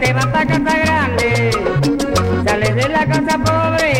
te vas pa' casa grande. Sale de la casa pobre,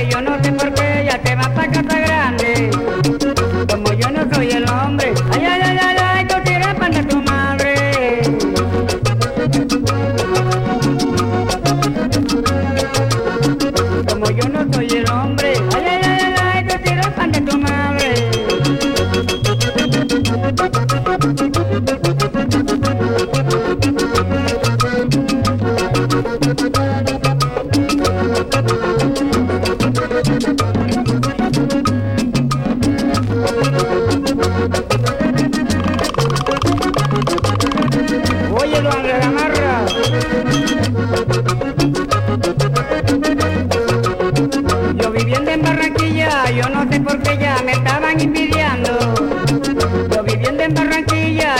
Yo viviendo en Barranquilla, yo no sé por qué ya me estaban envidiando.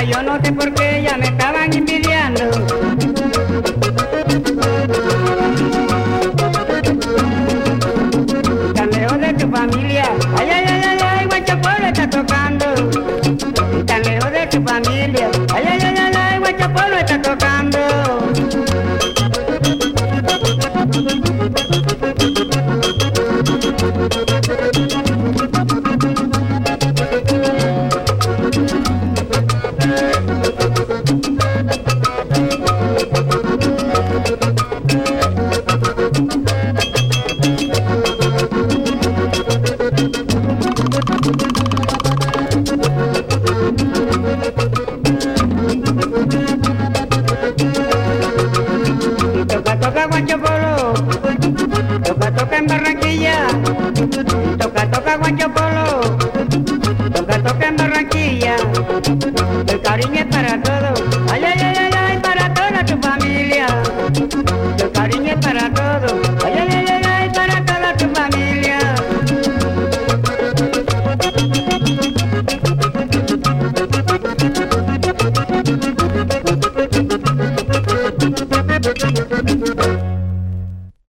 Yo no sé por qué ya me estaban envidiando. Tan lejos de tu familia, Toca, toca Guachapolo, toca, toca en Barranquilla, toca, toca Guachapolo, toca, toca en Barranquilla, el cariño es para todos,